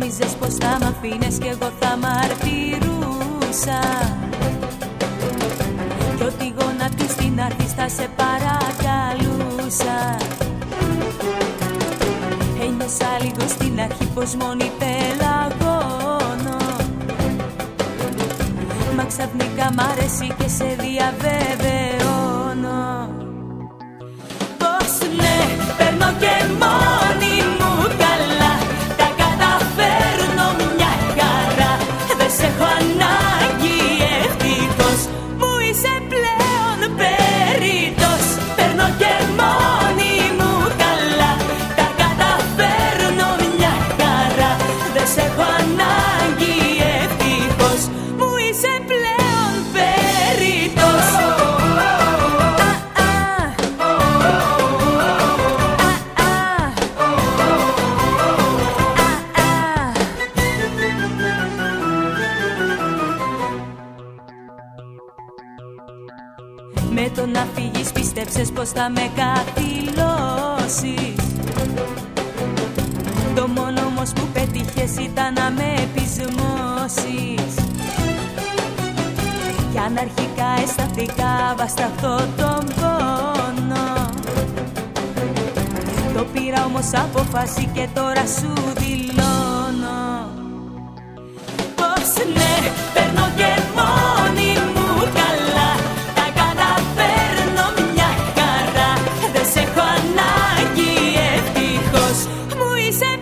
Νόμιζες πως θα μ' αφήνες κι εγώ θα μαρτυρούσα Κι ότι γονατής στην αρχή θα σε παρακαλούσα. Ένιωσα λίγο στην αρχή πως μόνη πελαγώνω. Μα ξαφνικά μ' αρέσει και σε διαβεβαιώνω. Πως ναι, παίρνω και Με το να φύγεις πίστεψες πως θα με καθυλώσεις. Το μόνο όμως που πέτυχες ήταν να με επισμώσεις. Κι αν αρχικά αισθανθήκα βασταχτώ τον πόνο. Το πήρα όμως απόφαση και τώρα σου δηλώνω he said